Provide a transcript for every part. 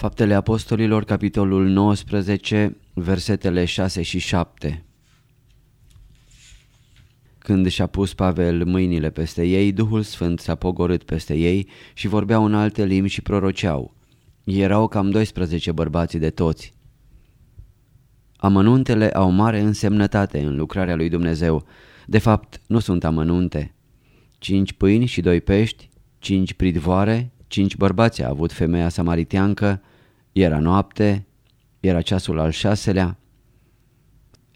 Faptele Apostolilor, capitolul 19, versetele 6 și 7 Când și-a pus Pavel mâinile peste ei, Duhul Sfânt s-a pogorât peste ei și vorbeau în alte limbi și proroceau. Erau cam 12 bărbați de toți. Amănuntele au mare însemnătate în lucrarea lui Dumnezeu. De fapt, nu sunt amănunte. Cinci pâini și doi pești, cinci pridvoare, cinci bărbați a avut femeia samariteancă, era noapte, era ceasul al șaselea.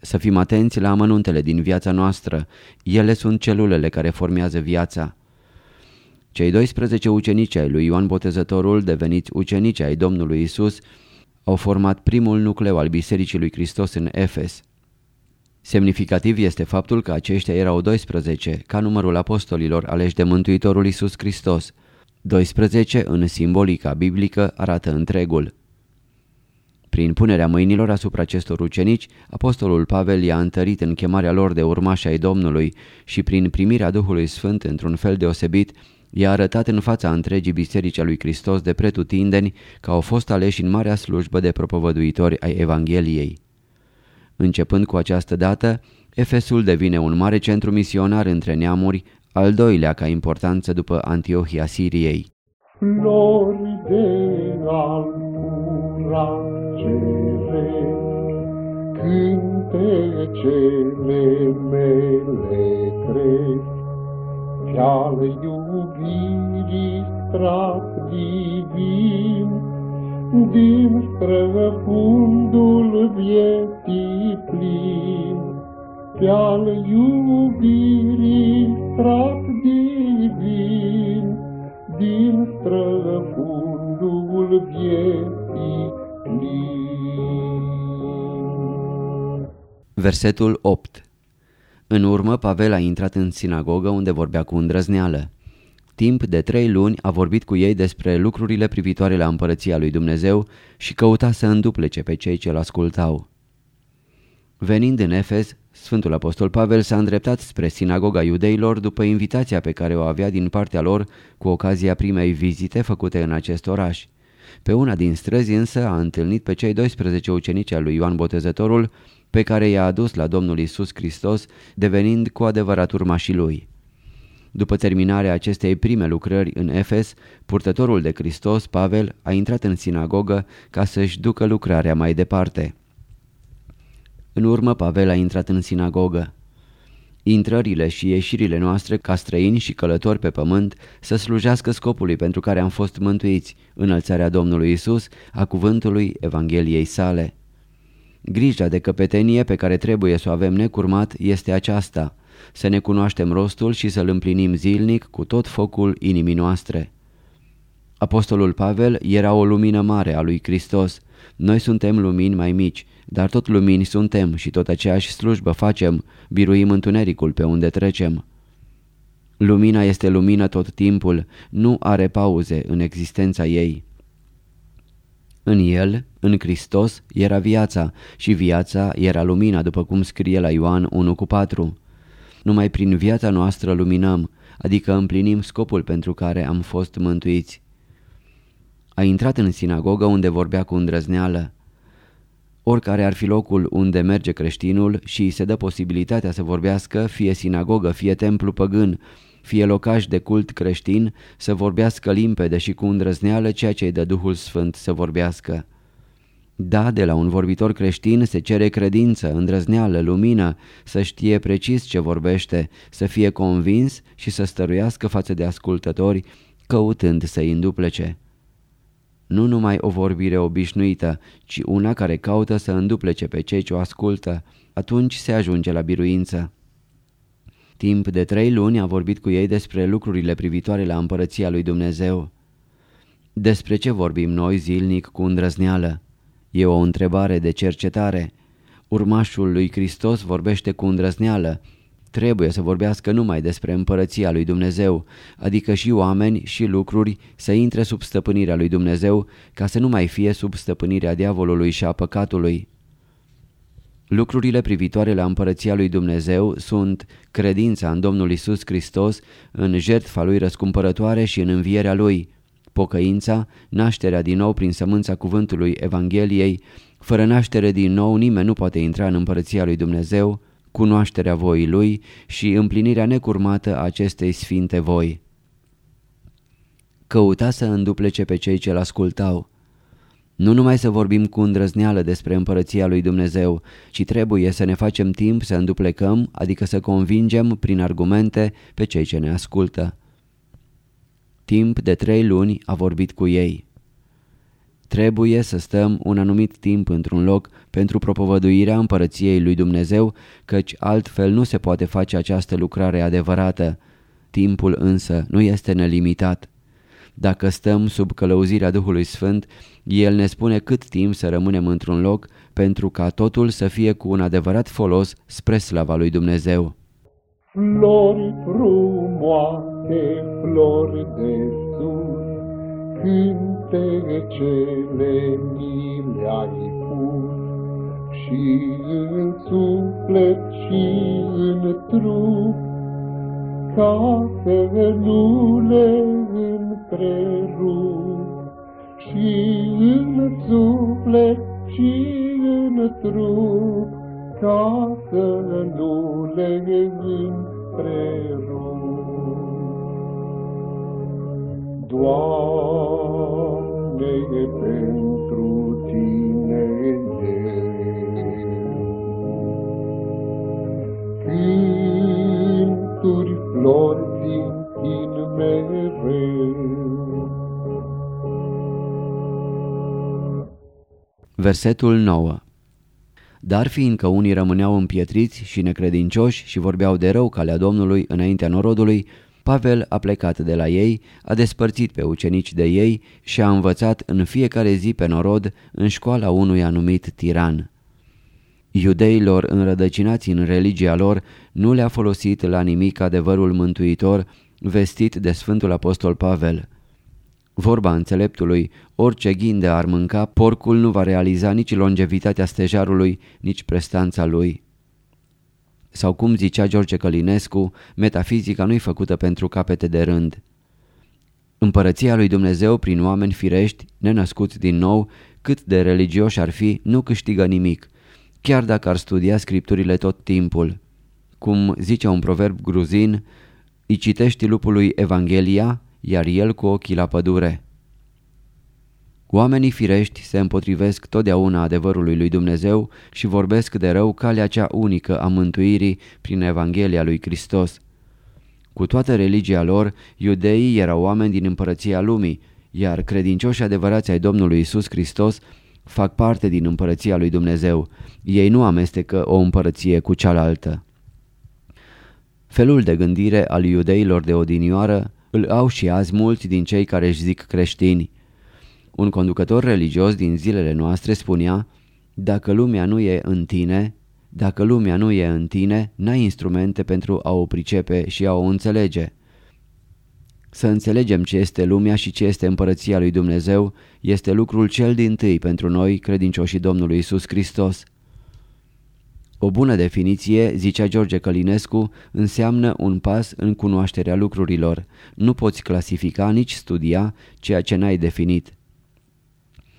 Să fim atenți la amănuntele din viața noastră, ele sunt celulele care formează viața. Cei 12 ucenici ai lui Ioan Botezătorul, deveniți ucenici ai Domnului Isus, au format primul nucleu al Bisericii lui Hristos în Efes. Semnificativ este faptul că aceștia erau 12, ca numărul apostolilor aleși de Mântuitorul Isus Hristos. 12 în simbolica biblică arată întregul. Prin punerea mâinilor asupra acestor ucenici, apostolul Pavel i-a întărit în chemarea lor de urmași ai Domnului și prin primirea Duhului Sfânt într-un fel deosebit, i-a arătat în fața întregii biserici a lui Hristos de pretutindeni că au fost aleși în marea slujbă de propovăduitori ai Evangheliei. Începând cu această dată, Efesul devine un mare centru misionar între neamuri, al doilea ca importanță după Antiohia Siriei. Flori de albura cere, cântecele mele cresc, Pe-al iubirii strat divin, Din străfundul vieții plin, Pe-al iubirii strat divin, din străfundul vieții plin. Versetul 8 În urmă, Pavel a intrat în sinagogă unde vorbea cu îndrăzneală. Timp de trei luni a vorbit cu ei despre lucrurile privitoare la împărăția lui Dumnezeu și căuta să înduplece pe cei ce-l ascultau. Venind în Efes, Sfântul Apostol Pavel s-a îndreptat spre sinagoga iudeilor după invitația pe care o avea din partea lor cu ocazia primei vizite făcute în acest oraș. Pe una din străzi însă a întâlnit pe cei 12 ucenici al lui Ioan Botezătorul pe care i-a adus la Domnul Isus Hristos, devenind cu adevărat urmașii lui. După terminarea acestei prime lucrări în Efes, purtătorul de Hristos, Pavel, a intrat în sinagogă ca să-și ducă lucrarea mai departe. În urmă, Pavel a intrat în sinagogă. Intrările și ieșirile noastre ca străini și călători pe pământ să slujească scopului pentru care am fost mântuiți, înălțarea Domnului Isus, a cuvântului Evangheliei sale. Grija de căpetenie pe care trebuie să o avem necurmat este aceasta, să ne cunoaștem rostul și să-l împlinim zilnic cu tot focul inimii noastre. Apostolul Pavel era o lumină mare a lui Hristos. Noi suntem lumini mai mici, dar tot lumini suntem și tot aceeași slujbă facem, biruim întunericul pe unde trecem. Lumina este lumină tot timpul, nu are pauze în existența ei. În el, în Hristos, era viața și viața era lumina, după cum scrie la Ioan 1 cu 4. Numai prin viața noastră luminăm, adică împlinim scopul pentru care am fost mântuiți. A intrat în sinagogă unde vorbea cu îndrăzneală. Oricare ar fi locul unde merge creștinul și îi se dă posibilitatea să vorbească, fie sinagogă, fie templu păgân, fie locaș de cult creștin, să vorbească limpede și cu îndrăzneală ceea ce îi dă Duhul Sfânt să vorbească. Da, de la un vorbitor creștin se cere credință, îndrăzneală, lumină, să știe precis ce vorbește, să fie convins și să stăruiască față de ascultători, căutând să-i înduplece. Nu numai o vorbire obișnuită, ci una care caută să înduplece pe cei ce o ascultă, atunci se ajunge la biruință. Timp de trei luni a vorbit cu ei despre lucrurile privitoare la împărăția lui Dumnezeu. Despre ce vorbim noi zilnic cu îndrăzneală? E o întrebare de cercetare. Urmașul lui Hristos vorbește cu îndrăzneală. Trebuie să vorbească numai despre împărăția lui Dumnezeu, adică și oameni și lucruri să intre sub stăpânirea lui Dumnezeu, ca să nu mai fie sub stăpânirea diavolului și a păcatului. Lucrurile privitoare la împărăția lui Dumnezeu sunt credința în Domnul Isus Hristos, în jertfa lui răscumpărătoare și în învierea lui, pocăința, nașterea din nou prin sămânța cuvântului Evangheliei, fără naștere din nou nimeni nu poate intra în împărăția lui Dumnezeu, cunoașterea voii lui și împlinirea necurmată a acestei sfinte voi. Căuta să înduplece pe cei ce-l ascultau. Nu numai să vorbim cu îndrăzneală despre împărăția lui Dumnezeu, ci trebuie să ne facem timp să înduplecăm, adică să convingem prin argumente pe cei ce ne ascultă. Timp de trei luni a vorbit cu ei. Trebuie să stăm un anumit timp într-un loc pentru propovăduirea împărăției lui Dumnezeu, căci altfel nu se poate face această lucrare adevărată. Timpul însă nu este nelimitat. Dacă stăm sub călăuzirea Duhului Sfânt, El ne spune cât timp să rămânem într-un loc pentru ca totul să fie cu un adevărat folos spre slava lui Dumnezeu. Flori frumoase, flori de sus, cântecele mi le-ai pus, și în suflet și în trup, ca să nu le întrerup. Și în suflet și în trup, ca să nu le întrerup. Doamne, pentru Tine Cânturi, flori, din mereu. Versetul 9 Dar fiindcă unii rămâneau împietriți și necredincioși și vorbeau de rău calea Domnului înaintea norodului, Pavel a plecat de la ei, a despărțit pe ucenici de ei și a învățat în fiecare zi pe norod în școala unui anumit tiran. Iudeilor înrădăcinați în religia lor nu le-a folosit la nimic adevărul mântuitor vestit de Sfântul Apostol Pavel. Vorba înțeleptului, orice ghinde ar mânca, porcul nu va realiza nici longevitatea stejarului, nici prestanța lui. Sau cum zicea George Călinescu, metafizica nu-i făcută pentru capete de rând. Împărăția lui Dumnezeu prin oameni firești, nenăscuți din nou, cât de religioși ar fi, nu câștigă nimic, chiar dacă ar studia scripturile tot timpul. Cum zice un proverb gruzin, îi citești lupului Evanghelia, iar el cu ochii la pădure. Oamenii firești se împotrivesc totdeauna adevărului lui Dumnezeu și vorbesc de rău calea cea unică a mântuirii prin Evanghelia lui Hristos. Cu toată religia lor, iudeii erau oameni din împărăția lumii, iar credincioșii adevărați ai Domnului Isus Hristos fac parte din împărăția lui Dumnezeu. Ei nu amestecă o împărăție cu cealaltă. Felul de gândire al iudeilor de odinioară îl au și azi mulți din cei care își zic creștini. Un conducător religios din zilele noastre spunea, dacă lumea nu e în tine, dacă lumea nu e în tine, n-ai instrumente pentru a o pricepe și a o înțelege. Să înțelegem ce este lumea și ce este împărăția lui Dumnezeu este lucrul cel din tâi pentru noi, credincioșii Domnului Isus Hristos. O bună definiție, zicea George Călinescu, înseamnă un pas în cunoașterea lucrurilor. Nu poți clasifica, nici studia ceea ce n-ai definit.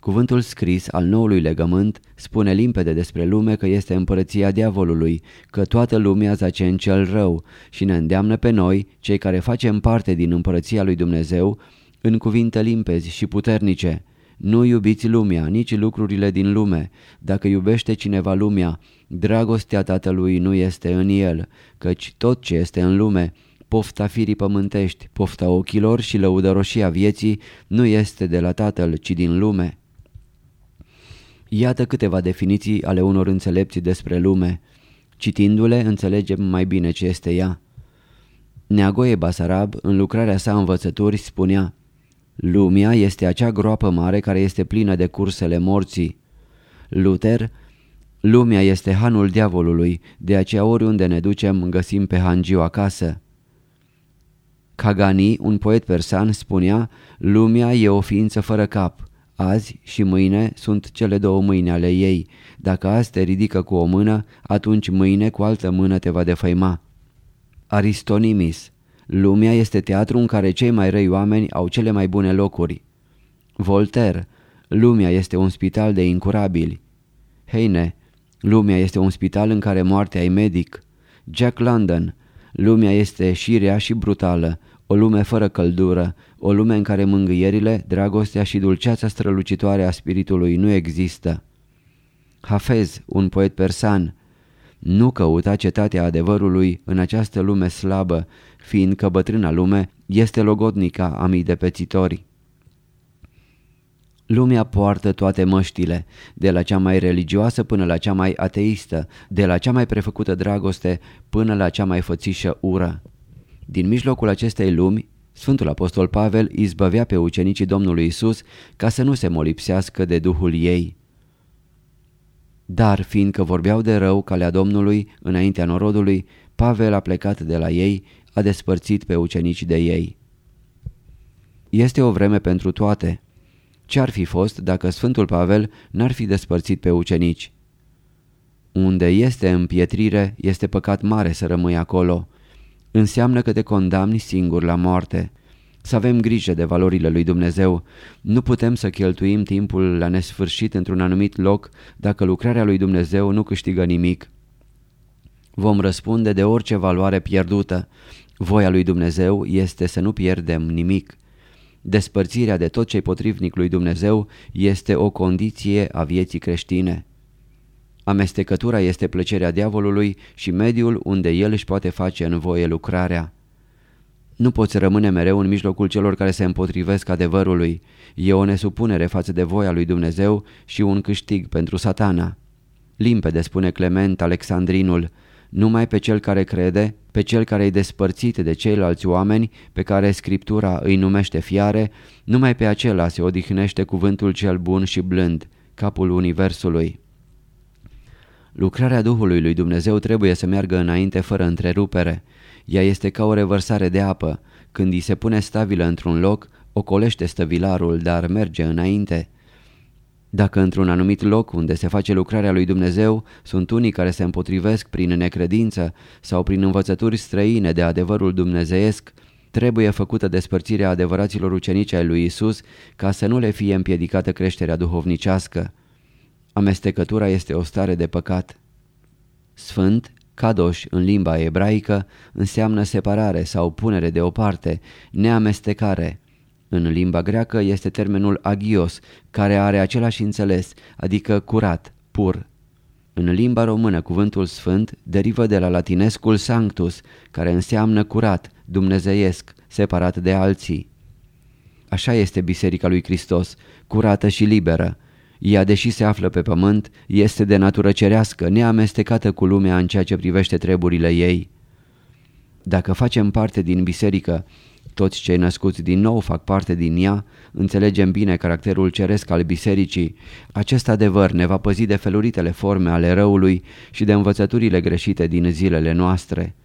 Cuvântul scris al noului legământ spune limpede despre lume că este împărăția diavolului, că toată lumea zace în cel rău și ne îndeamnă pe noi, cei care facem parte din împărăția lui Dumnezeu, în cuvinte limpezi și puternice. Nu iubiți lumea, nici lucrurile din lume. Dacă iubește cineva lumea, dragostea tatălui nu este în el, căci tot ce este în lume, pofta firii pământești, pofta ochilor și lăudăroșia vieții, nu este de la tatăl, ci din lume. Iată câteva definiții ale unor înțelepți despre lume. Citindu-le, înțelegem mai bine ce este ea. Neagoe Basarab, în lucrarea sa învățături, spunea Lumea este acea groapă mare care este plină de cursele morții. Luther Lumea este hanul diavolului, de aceea oriunde ne ducem găsim pe hangiu acasă. Kagani, un poet persan, spunea Lumea e o ființă fără cap. Azi și mâine sunt cele două mâini ale ei. Dacă azi te ridică cu o mână, atunci mâine cu altă mână te va defăima. Aristonimis Lumea este teatru în care cei mai răi oameni au cele mai bune locuri. Voltaire Lumea este un spital de incurabili. Heine Lumea este un spital în care moartea e medic. Jack London Lumea este și rea și brutală, o lume fără căldură, o lume în care mângâierile, dragostea și dulceața strălucitoare a spiritului nu există. Hafez, un poet persan, nu căuta cetatea adevărului în această lume slabă, fiindcă bătrâna lume este logodnica a mii de pețitori. Lumea poartă toate măștile, de la cea mai religioasă până la cea mai ateistă, de la cea mai prefăcută dragoste până la cea mai fățișă ură. Din mijlocul acestei lumi, Sfântul Apostol Pavel izbăvea pe ucenicii Domnului Isus ca să nu se molipsească de Duhul ei. Dar, fiindcă vorbeau de rău calea Domnului înaintea norodului, Pavel a plecat de la ei, a despărțit pe ucenici de ei. Este o vreme pentru toate. Ce-ar fi fost dacă Sfântul Pavel n-ar fi despărțit pe ucenici? Unde este împietrire, este păcat mare să rămâi acolo. Înseamnă că te condamni singur la moarte. Să avem grijă de valorile lui Dumnezeu. Nu putem să cheltuim timpul la nesfârșit într-un anumit loc dacă lucrarea lui Dumnezeu nu câștigă nimic. Vom răspunde de orice valoare pierdută. Voia lui Dumnezeu este să nu pierdem nimic. Despărțirea de tot ce-i potrivnic lui Dumnezeu este o condiție a vieții creștine. Amestecătura este plăcerea diavolului și mediul unde el își poate face în voie lucrarea. Nu poți rămâne mereu în mijlocul celor care se împotrivesc adevărului. E o nesupunere față de voia lui Dumnezeu și un câștig pentru satana. Limpede spune Clement Alexandrinul, numai pe cel care crede, pe cel care e despărțit de ceilalți oameni pe care Scriptura îi numește fiare, numai pe acela se odihnește cuvântul cel bun și blând, capul Universului. Lucrarea Duhului lui Dumnezeu trebuie să meargă înainte fără întrerupere. Ea este ca o revărsare de apă. Când îi se pune stabilă într-un loc, ocolește stăvilarul, dar merge înainte. Dacă într-un anumit loc unde se face lucrarea lui Dumnezeu sunt unii care se împotrivesc prin necredință sau prin învățături străine de adevărul dumnezeiesc, trebuie făcută despărțirea adevăraților ucenici ai lui Isus ca să nu le fie împiedicată creșterea duhovnicească. Amestecătura este o stare de păcat. Sfânt, kadosh în limba ebraică, înseamnă separare sau punere deoparte, neamestecare. În limba greacă este termenul agios, care are același înțeles, adică curat, pur. În limba română cuvântul sfânt derivă de la latinescul sanctus, care înseamnă curat, dumnezeiesc, separat de alții. Așa este Biserica lui Hristos, curată și liberă, ea, deși se află pe pământ, este de natură cerească, neamestecată cu lumea în ceea ce privește treburile ei. Dacă facem parte din biserică, toți cei născuți din nou fac parte din ea, înțelegem bine caracterul ceresc al bisericii. Acest adevăr ne va păzi de feluritele forme ale răului și de învățăturile greșite din zilele noastre.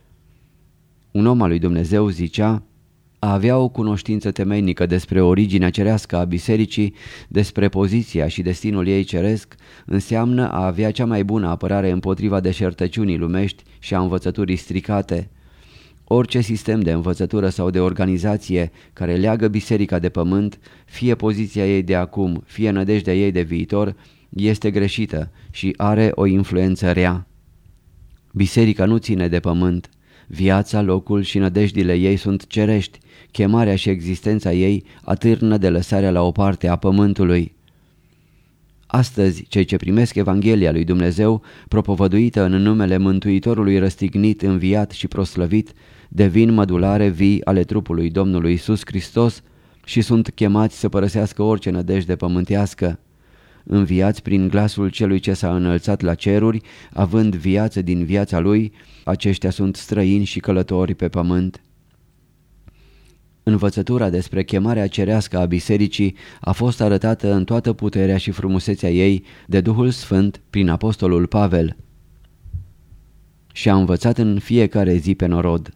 Un om al lui Dumnezeu zicea, a avea o cunoștință temeinică despre originea cerească a bisericii, despre poziția și destinul ei ceresc, înseamnă a avea cea mai bună apărare împotriva deșertăciunii lumești și a învățăturii stricate. Orice sistem de învățătură sau de organizație care leagă biserica de pământ, fie poziția ei de acum, fie nădejdea ei de viitor, este greșită și are o influență rea. Biserica nu ține de pământ. Viața, locul și nădejdile ei sunt cerești, chemarea și existența ei atârnă de lăsarea la o parte a pământului. Astăzi, cei ce primesc Evanghelia lui Dumnezeu, propovăduită în numele Mântuitorului răstignit, înviat și proslăvit, devin mădulare vii ale trupului Domnului Isus Hristos și sunt chemați să părăsească orice nădejde pământească. Înviați prin glasul celui ce s-a înălțat la ceruri, având viață din viața lui, aceștia sunt străini și călători pe pământ. Învățătura despre chemarea cerească a bisericii a fost arătată în toată puterea și frumusețea ei de Duhul Sfânt prin Apostolul Pavel și a învățat în fiecare zi pe norod.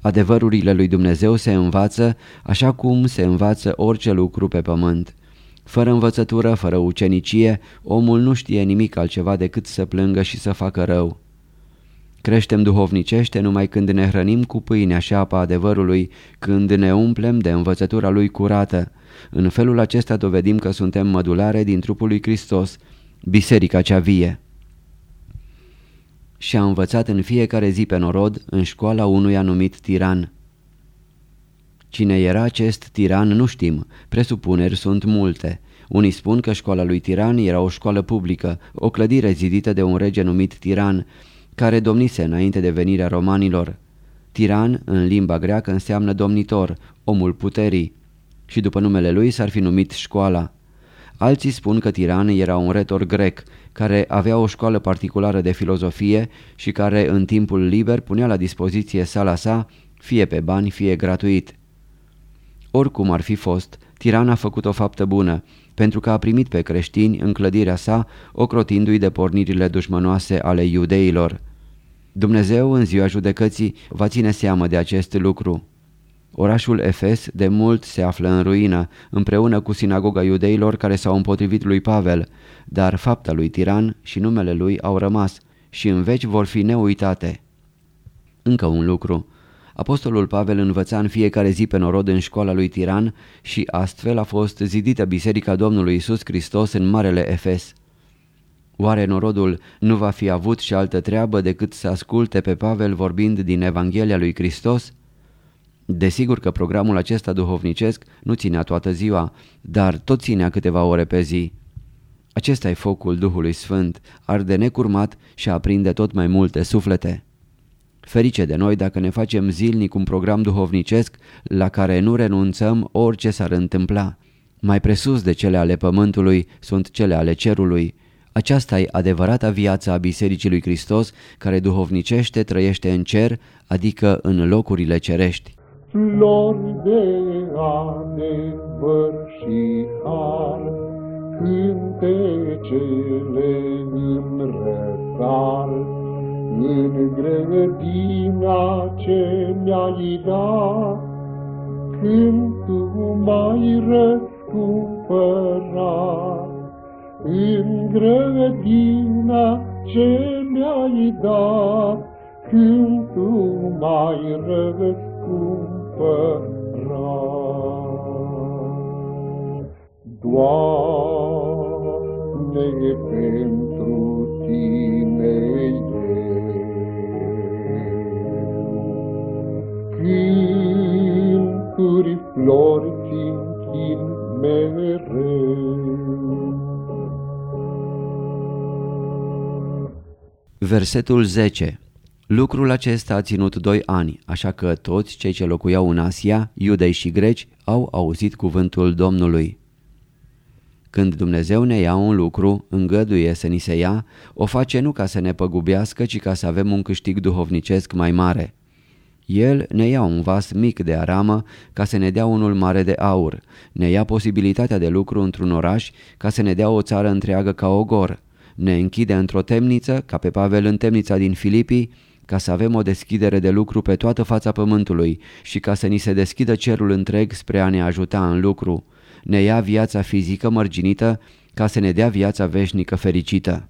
Adevărurile lui Dumnezeu se învață așa cum se învață orice lucru pe pământ. Fără învățătură, fără ucenicie, omul nu știe nimic altceva decât să plângă și să facă rău. Creștem duhovnicește numai când ne hrănim cu pâinea și apa adevărului, când ne umplem de învățătura lui curată. În felul acesta dovedim că suntem mădulare din trupul lui Hristos, biserica cea vie. Și a învățat în fiecare zi pe norod în școala unui anumit tiran. Cine era acest tiran nu știm, presupuneri sunt multe. Unii spun că școala lui Tiran era o școală publică, o clădire zidită de un rege numit Tiran, care domnise înainte de venirea romanilor. Tiran, în limba greacă, înseamnă domnitor, omul puterii, și după numele lui s-ar fi numit școala. Alții spun că Tiran era un retor grec, care avea o școală particulară de filozofie și care în timpul liber punea la dispoziție sala sa, fie pe bani, fie gratuit. Oricum ar fi fost, Tiran a făcut o faptă bună, pentru că a primit pe creștini în clădirea sa, ocrotindu-i de pornirile dușmănoase ale iudeilor. Dumnezeu, în ziua judecății, va ține seamă de acest lucru. Orașul Efes de mult se află în ruină, împreună cu sinagoga iudeilor care s-au împotrivit lui Pavel, dar fapta lui Tiran și numele lui au rămas și în veci vor fi neuitate. Încă un lucru. Apostolul Pavel învăța în fiecare zi pe norod în școala lui Tiran și astfel a fost zidită Biserica Domnului Isus Hristos în Marele Efes. Oare norodul nu va fi avut și altă treabă decât să asculte pe Pavel vorbind din Evanghelia lui Hristos? Desigur că programul acesta duhovnicesc nu ținea toată ziua, dar tot ținea câteva ore pe zi. Acesta e focul Duhului Sfânt, arde necurmat și aprinde tot mai multe suflete. Ferice de noi dacă ne facem zilnic un program duhovnicesc la care nu renunțăm orice s-ar întâmpla. Mai presus de cele ale pământului sunt cele ale cerului. Aceasta e adevărata viață a Bisericii lui Hristos care duhovnicește trăiește în cer, adică în locurile cerești. Flori de adevăr și har, cântecele în răsar, în grădina ce mi-ai dat, când tu m-ai răscumpărat. În grădina ce mi-ai dat, când tu m-ai răscumpărat. Doamne, pentru Tine cânturi, flori, țin mereu. Versetul 10 Lucrul acesta a ținut doi ani, așa că toți cei ce locuiau în Asia, iudei și greci, au auzit cuvântul Domnului. Când Dumnezeu ne ia un lucru, îngăduie să ni se ia, o face nu ca să ne păgubească, ci ca să avem un câștig duhovnicesc mai mare. El ne ia un vas mic de aramă ca să ne dea unul mare de aur, ne ia posibilitatea de lucru într-un oraș ca să ne dea o țară întreagă ca ogor, ne închide într-o temniță, ca pe Pavel în temnița din Filipii, ca să avem o deschidere de lucru pe toată fața pământului și ca să ni se deschidă cerul întreg spre a ne ajuta în lucru. Ne ia viața fizică mărginită ca să ne dea viața veșnică fericită.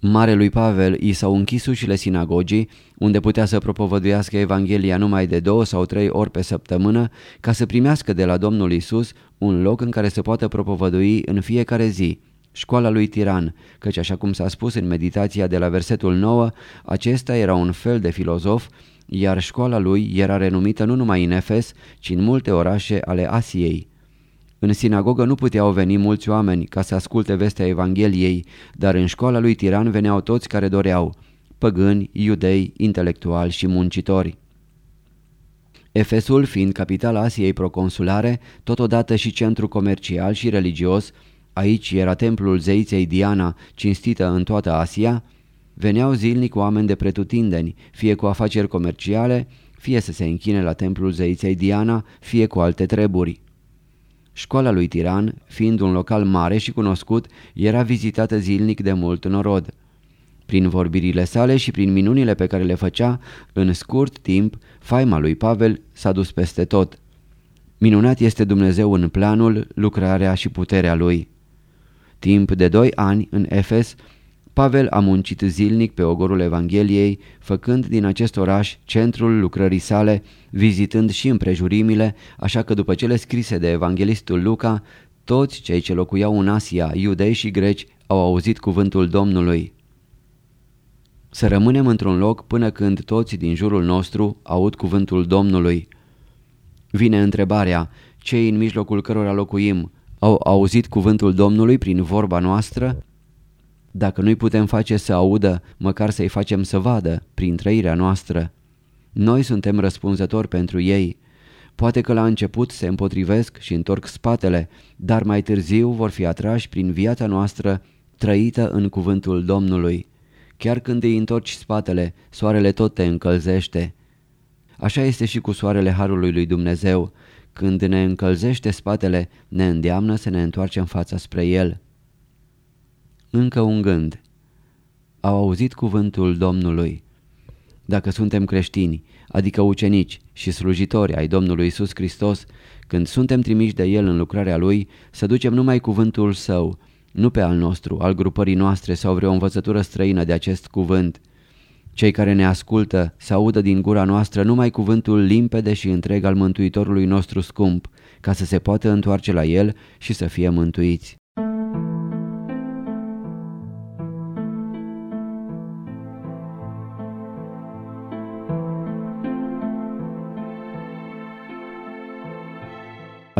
Marelui Pavel i s-au închis ușile sinagogii, unde putea să propovăduiască Evanghelia numai de două sau trei ori pe săptămână, ca să primească de la Domnul Isus un loc în care să poată propovădui în fiecare zi, școala lui Tiran, căci așa cum s-a spus în meditația de la versetul 9, acesta era un fel de filozof, iar școala lui era renumită nu numai în Efes, ci în multe orașe ale Asiei. În sinagogă nu puteau veni mulți oameni ca să asculte vestea Evangheliei, dar în școala lui Tiran veneau toți care doreau, păgâni, iudei, intelectuali și muncitori. Efesul, fiind capitala Asiei proconsulare, totodată și centru comercial și religios, aici era templul zeiței Diana, cinstită în toată Asia, veneau zilnic oameni de pretutindeni, fie cu afaceri comerciale, fie să se închine la templul zeiței Diana, fie cu alte treburi. Școala lui Tiran, fiind un local mare și cunoscut, era vizitată zilnic de mult norod. Prin vorbirile sale și prin minunile pe care le făcea, în scurt timp, faima lui Pavel s-a dus peste tot. Minunat este Dumnezeu în planul, lucrarea și puterea lui. Timp de doi ani, în Efes, Pavel a muncit zilnic pe ogorul Evangheliei, făcând din acest oraș centrul lucrării sale, vizitând și împrejurimile, așa că după cele scrise de evanghelistul Luca, toți cei ce locuiau în Asia, iudei și greci, au auzit cuvântul Domnului. Să rămânem într-un loc până când toți din jurul nostru aud cuvântul Domnului. Vine întrebarea, cei în mijlocul cărora locuim au auzit cuvântul Domnului prin vorba noastră? Dacă nu-i putem face să audă, măcar să-i facem să vadă prin trăirea noastră. Noi suntem răspunzători pentru ei. Poate că la început se împotrivesc și întorc spatele, dar mai târziu vor fi atrași prin viața noastră trăită în cuvântul Domnului. Chiar când îi întorci spatele, soarele tot te încălzește. Așa este și cu soarele Harului lui Dumnezeu. Când ne încălzește spatele, ne îndeamnă să ne întoarcem fața spre El. Încă un gând. Au auzit cuvântul Domnului. Dacă suntem creștini, adică ucenici și slujitori ai Domnului Isus Hristos, când suntem trimiși de El în lucrarea Lui, să ducem numai cuvântul Său, nu pe al nostru, al grupării noastre sau vreo învățătură străină de acest cuvânt. Cei care ne ascultă să audă din gura noastră numai cuvântul limpede și întreg al Mântuitorului nostru scump, ca să se poată întoarce la El și să fie mântuiți.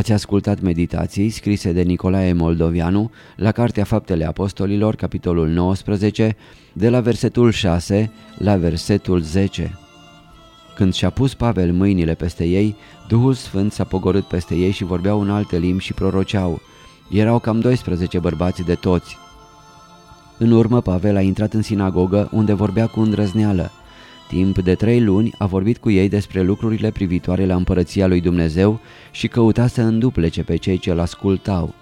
Ați ascultat meditații scrise de Nicolae Moldovianu la Cartea Faptele Apostolilor, capitolul 19, de la versetul 6 la versetul 10. Când și-a pus Pavel mâinile peste ei, Duhul Sfânt s-a pogorât peste ei și vorbeau în alte limbi și proroceau. Erau cam 12 bărbați de toți. În urmă Pavel a intrat în sinagogă unde vorbea cu îndrăzneală. Timp de trei luni a vorbit cu ei despre lucrurile privitoare la împărăția lui Dumnezeu și căuta să înduplece pe cei ce-l ascultau.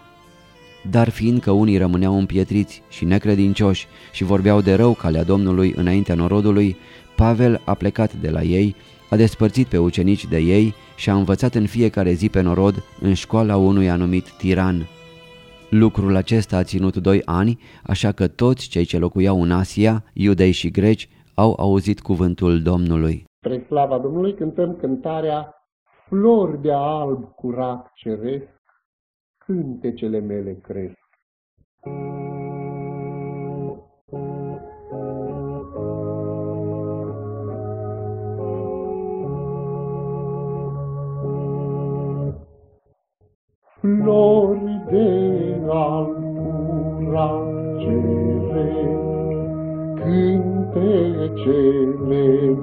Dar fiindcă unii rămâneau împietriți și necredincioși și vorbeau de rău calea Domnului înaintea norodului, Pavel a plecat de la ei, a despărțit pe ucenici de ei și a învățat în fiecare zi pe norod în școala unui anumit tiran. Lucrul acesta a ținut doi ani, așa că toți cei ce locuiau în Asia, iudei și greci, au auzit cuvântul Domnului. Spre slava Domnului cântăm cântarea Flori de alb curat ceresc, cântecele mele cresc. Flori de alb curat ceresc, cântecele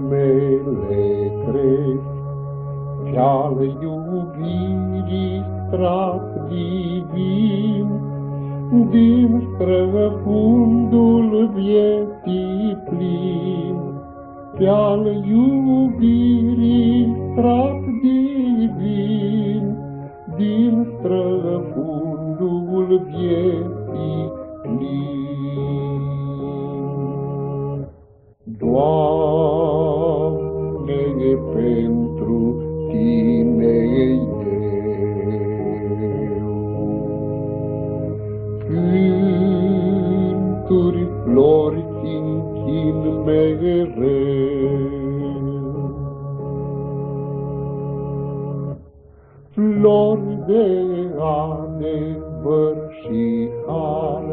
mele cresc, Pe-al iubirii strat divin, Din străfundul vieții plin, Pe-al iubirii strat divin, Din străfundul vieții plin. Doamne, pentru Tine eu cânturi, flori, închin mereu. Flori de adevăr și har,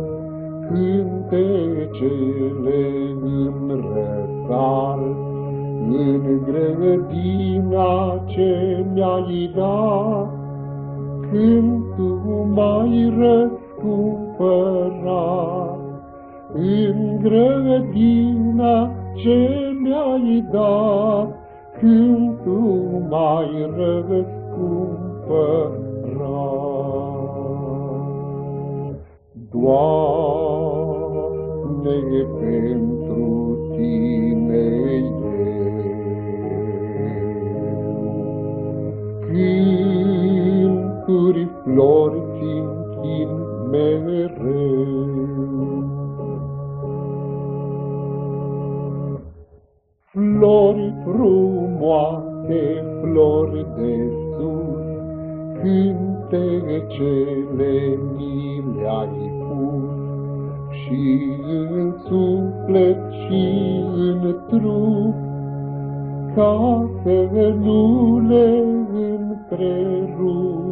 cântecele în grădina ce mi-ai dat, când Tu m-ai răscumpărat. În grădina ce mi-ai dat, când Tu m-ai răscumpărat. Doamne, pentru flori, țin mereu. Flori frumoase, flori de sus, cântecele mi le-ai pus, și în suflet și în trup, ca să nu le întrerup.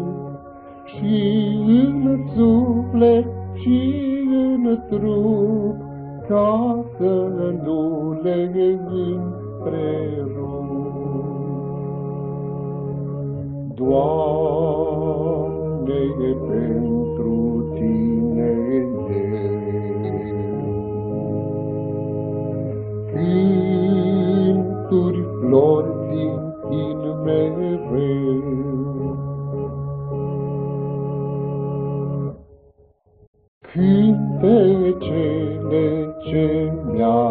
Și în suflet și în trup, ca să nu le întrerup. Doamne, pentru Tine Cânturi,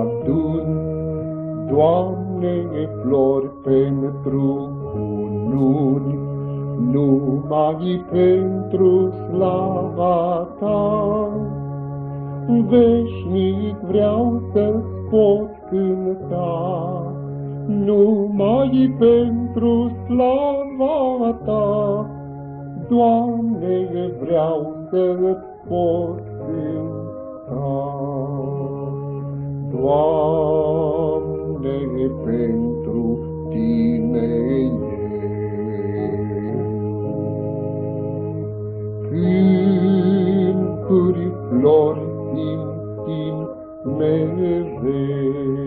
mi-adun, Doamne, flori pentru cununi, numai pentru slava ta. Veșnic vreau să-ți pot cânta, numai pentru slava ta. Doamne, vreau să-ți pot cânta. Doamne, pentru Tine Cânturi, flori, tin, tin, mereu.